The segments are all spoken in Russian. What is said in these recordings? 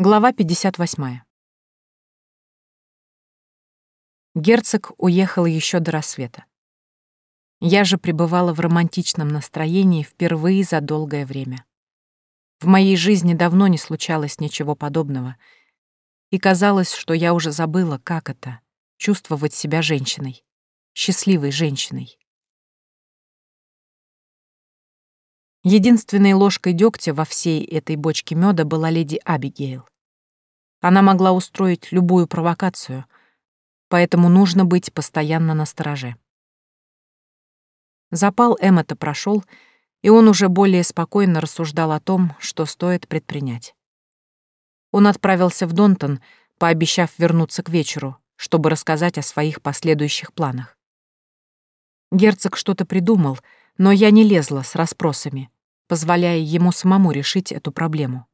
Глава 58. Герцог уехал еще до рассвета. Я же пребывала в романтичном настроении впервые за долгое время. В моей жизни давно не случалось ничего подобного, и казалось, что я уже забыла, как это — чувствовать себя женщиной, счастливой женщиной. Единственной ложкой дегтя во всей этой бочке меда была леди Абигейл. Она могла устроить любую провокацию, поэтому нужно быть постоянно на стороже. Запал Эммета прошел, и он уже более спокойно рассуждал о том, что стоит предпринять. Он отправился в Донтон, пообещав вернуться к вечеру, чтобы рассказать о своих последующих планах. Герцог что-то придумал, но я не лезла с расспросами, позволяя ему самому решить эту проблему.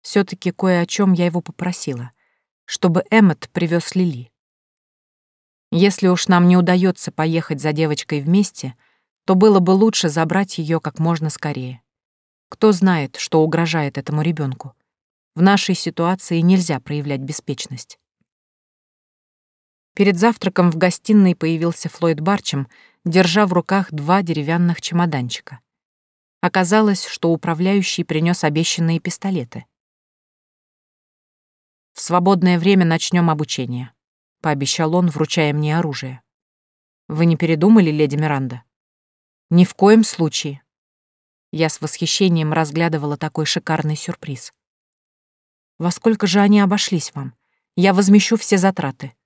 все таки кое о чем я его попросила, чтобы Эммет привез Лили. Если уж нам не удается поехать за девочкой вместе, то было бы лучше забрать ее как можно скорее. Кто знает, что угрожает этому ребенку. В нашей ситуации нельзя проявлять беспечность. Перед завтраком в гостиной появился Флойд Барчем, держа в руках два деревянных чемоданчика. Оказалось, что управляющий принес обещанные пистолеты. «В свободное время начнем обучение», — пообещал он, вручая мне оружие. «Вы не передумали, леди Миранда?» «Ни в коем случае». Я с восхищением разглядывала такой шикарный сюрприз. «Во сколько же они обошлись вам? Я возмещу все затраты».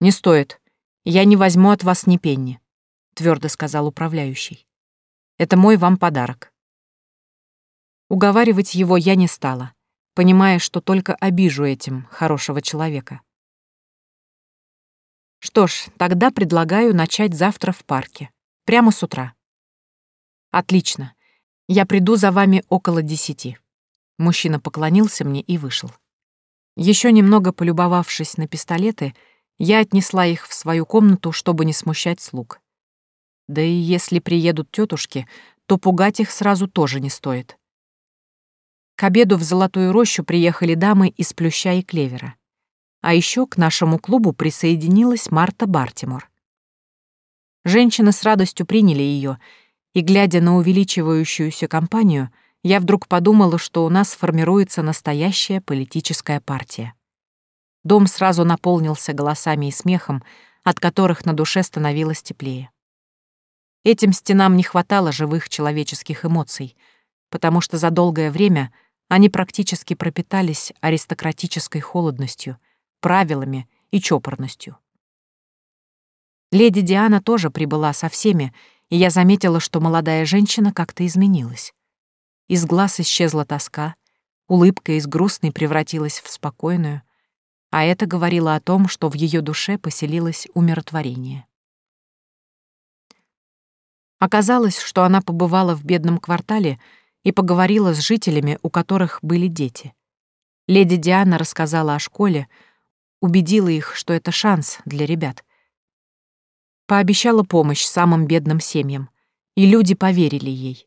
«Не стоит. Я не возьму от вас ни пенни», — твердо сказал управляющий. Это мой вам подарок. Уговаривать его я не стала, понимая, что только обижу этим хорошего человека. Что ж, тогда предлагаю начать завтра в парке, прямо с утра. Отлично. Я приду за вами около десяти. Мужчина поклонился мне и вышел. Еще немного полюбовавшись на пистолеты, я отнесла их в свою комнату, чтобы не смущать слуг. Да и если приедут тетушки, то пугать их сразу тоже не стоит. К обеду в Золотую рощу приехали дамы из Плюща и Клевера. А еще к нашему клубу присоединилась Марта Бартимор. Женщины с радостью приняли ее, и, глядя на увеличивающуюся компанию, я вдруг подумала, что у нас формируется настоящая политическая партия. Дом сразу наполнился голосами и смехом, от которых на душе становилось теплее. Этим стенам не хватало живых человеческих эмоций, потому что за долгое время они практически пропитались аристократической холодностью, правилами и чопорностью. Леди Диана тоже прибыла со всеми, и я заметила, что молодая женщина как-то изменилась. Из глаз исчезла тоска, улыбка из грустной превратилась в спокойную, а это говорило о том, что в ее душе поселилось умиротворение. Оказалось, что она побывала в бедном квартале и поговорила с жителями, у которых были дети. Леди Диана рассказала о школе, убедила их, что это шанс для ребят. Пообещала помощь самым бедным семьям, и люди поверили ей.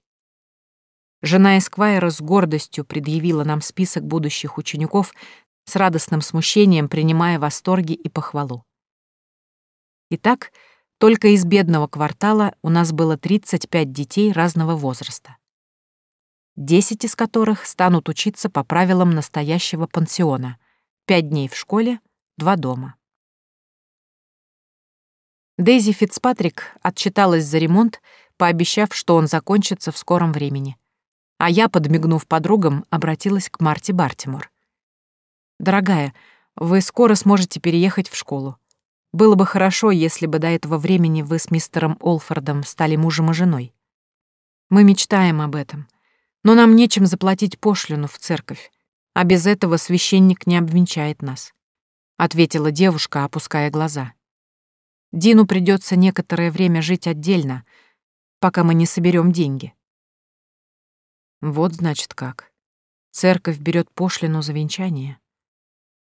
Жена Эсквайра с гордостью предъявила нам список будущих учеников, с радостным смущением принимая восторги и похвалу. Итак, только из бедного квартала у нас было 35 детей разного возраста. 10 из которых станут учиться по правилам настоящего пансиона. 5 дней в школе, 2 дома. Дейзи Фицпатрик отчиталась за ремонт, пообещав, что он закончится в скором времени. А я, подмигнув подругам, обратилась к Марти Бартимор. «Дорогая, вы скоро сможете переехать в школу. Было бы хорошо, если бы до этого времени вы с мистером Олфордом стали мужем и женой. Мы мечтаем об этом, но нам нечем заплатить пошлину в церковь, а без этого священник не обвенчает нас», — ответила девушка, опуская глаза. «Дину придется некоторое время жить отдельно, пока мы не соберем деньги». Вот значит как. Церковь берет пошлину за венчание.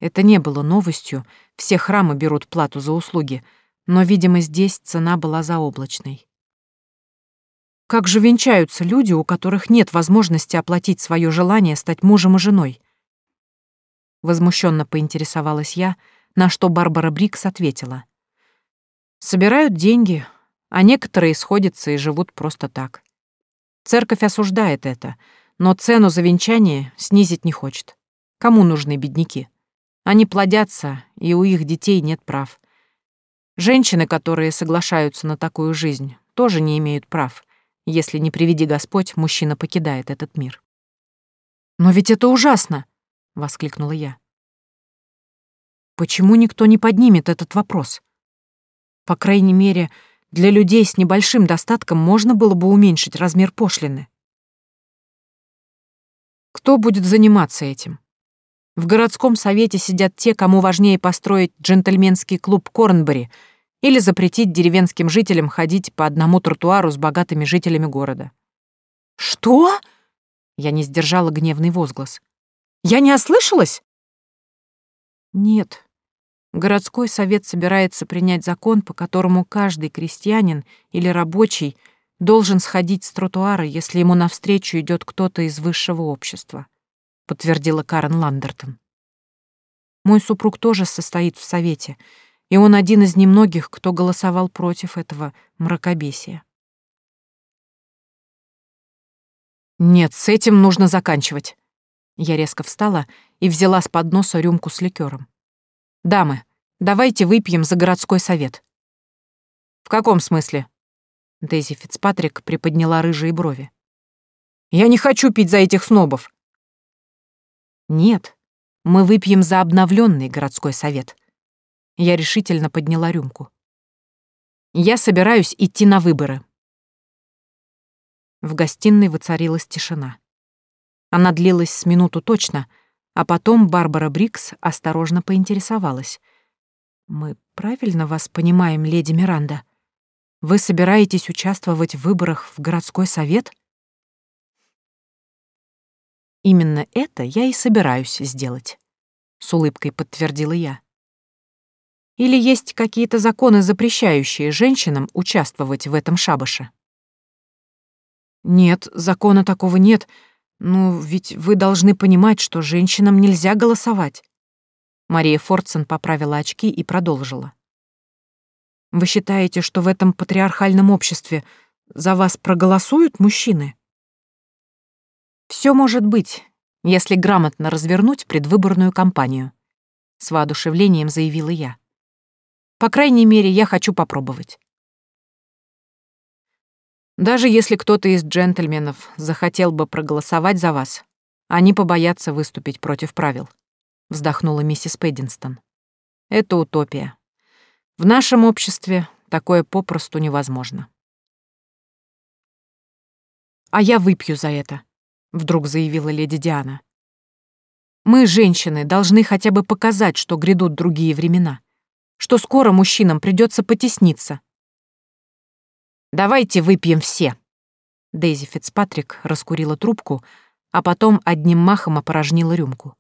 Это не было новостью, все храмы берут плату за услуги, но, видимо, здесь цена была заоблачной. как же венчаются люди, у которых нет возможности оплатить свое желание стать мужем и женой? Возмущенно поинтересовалась я, на что Барбара Брикс ответила. Собирают деньги, а некоторые сходятся и живут просто так. Церковь осуждает это, но цену за венчание снизить не хочет. Кому нужны бедняки? Они плодятся, и у их детей нет прав. Женщины, которые соглашаются на такую жизнь, тоже не имеют прав, если не приведи Господь, мужчина покидает этот мир. «Но ведь это ужасно!» — воскликнула я. «Почему никто не поднимет этот вопрос? По крайней мере, для людей с небольшим достатком можно было бы уменьшить размер пошлины. Кто будет заниматься этим? В городском совете сидят те, кому важнее построить джентльменский клуб Корнбери или запретить деревенским жителям ходить по одному тротуару с богатыми жителями города. «Что?» Я не сдержала гневный возглас. «Я не ослышалась?» «Нет. Городской совет собирается принять закон, по которому каждый крестьянин или рабочий должен сходить с тротуара, если ему навстречу идет кто-то из высшего общества», — подтвердила Карен Ландертон. «Мой супруг тоже состоит в совете, и он один из немногих, кто голосовал против этого мракобесия». «Нет, с этим нужно заканчивать». Я резко встала и взяла с подноса рюмку с ликером. «Дамы, давайте выпьем за городской совет». «В каком смысле?» Дейзи Фицпатрик приподняла рыжие брови. «Я не хочу пить за этих снобов!» «Нет, мы выпьем за обновленный городской совет». Я решительно подняла рюмку. «Я собираюсь идти на выборы». В гостиной воцарилась тишина. Она длилась с минуту точно, а потом Барбара Брикс осторожно поинтересовалась. «Мы правильно вас понимаем, леди Миранда?» Вы собираетесь участвовать в выборах в городской совет? Именно это я и собираюсь сделать, с улыбкой подтвердила я. Или есть какие-то законы, запрещающие женщинам участвовать в этом шабаше? Нет, закона такого нет. Ну, ведь вы должны понимать, что женщинам нельзя голосовать. Мария Фордсон поправила очки и продолжила. Вы считаете, что в этом патриархальном обществе за вас проголосуют мужчины? Все может быть, если грамотно развернуть предвыборную кампанию, с воодушевлением заявила я. По крайней мере, я хочу попробовать. Даже если кто-то из джентльменов захотел бы проголосовать за вас, они побоятся выступить против правил, вздохнула миссис Пэддинстон. Это утопия. В нашем обществе такое попросту невозможно. «А я выпью за это», — вдруг заявила леди Диана. «Мы, женщины, должны хотя бы показать, что грядут другие времена, что скоро мужчинам придется потесниться». «Давайте выпьем все», — Дейзи Фицпатрик раскурила трубку, а потом одним махом опорожнила рюмку.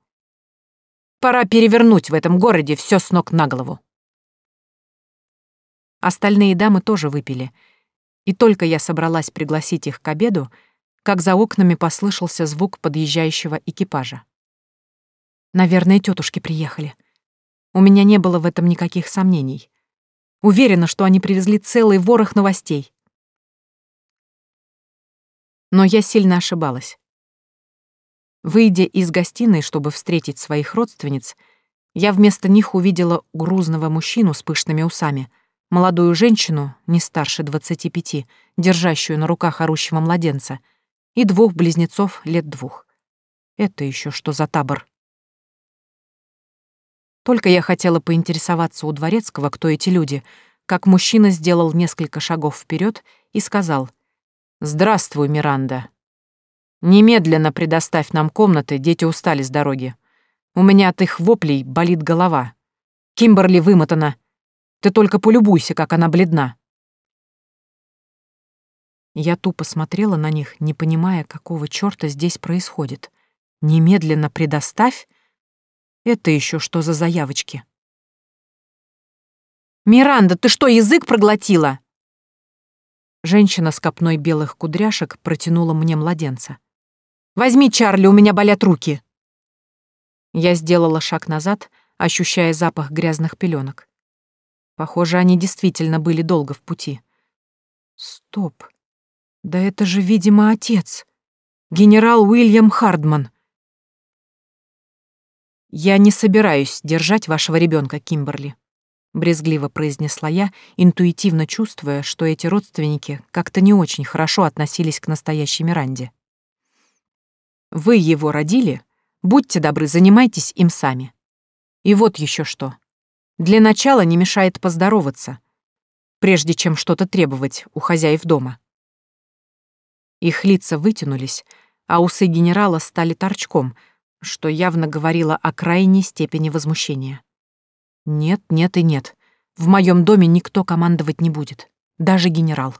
«Пора перевернуть в этом городе все с ног на голову». Остальные дамы тоже выпили. И только я собралась пригласить их к обеду, как за окнами послышался звук подъезжающего экипажа. Наверное, тетушки приехали. У меня не было в этом никаких сомнений. Уверена, что они привезли целый ворох новостей. Но я сильно ошибалась. Выйдя из гостиной, чтобы встретить своих родственниц, я вместо них увидела грузного мужчину с пышными усами — молодую женщину, не старше двадцати пяти, держащую на руках орущего младенца, и двух близнецов лет двух. Это еще что за табор? Только я хотела поинтересоваться у дворецкого, кто эти люди, как мужчина сделал несколько шагов вперед и сказал «Здравствуй, Миранда. Немедленно предоставь нам комнаты, дети устали с дороги. У меня от их воплей болит голова. Кимберли вымотана, ты только полюбуйся, как она бледна. Я тупо смотрела на них, не понимая, какого чёрта здесь происходит. Немедленно предоставь? Это еще что за заявочки? «Миранда, ты что, язык проглотила?» Женщина с копной белых кудряшек протянула мне младенца. «Возьми, Чарли, у меня болят руки!» Я сделала шаг назад, ощущая запах грязных пеленок. Похоже, они действительно были долго в пути. Стоп. Да это же, видимо, отец. Генерал Уильям Хардман. «Я не собираюсь держать вашего ребенка, Кимберли», брезгливо произнесла я, интуитивно чувствуя, что эти родственники как-то не очень хорошо относились к настоящей Миранде. Вы его родили? Будьте добры, занимайтесь им сами. И вот еще что. Для начала не мешает поздороваться, прежде чем что-то требовать у хозяев дома. Их лица вытянулись, а усы генерала стали торчком, что явно говорило о крайней степени возмущения. Нет, нет и нет. В моем доме никто командовать не будет, даже генерал.